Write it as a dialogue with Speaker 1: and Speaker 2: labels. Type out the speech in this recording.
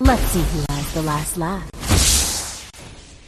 Speaker 1: Let's see who has the last laugh.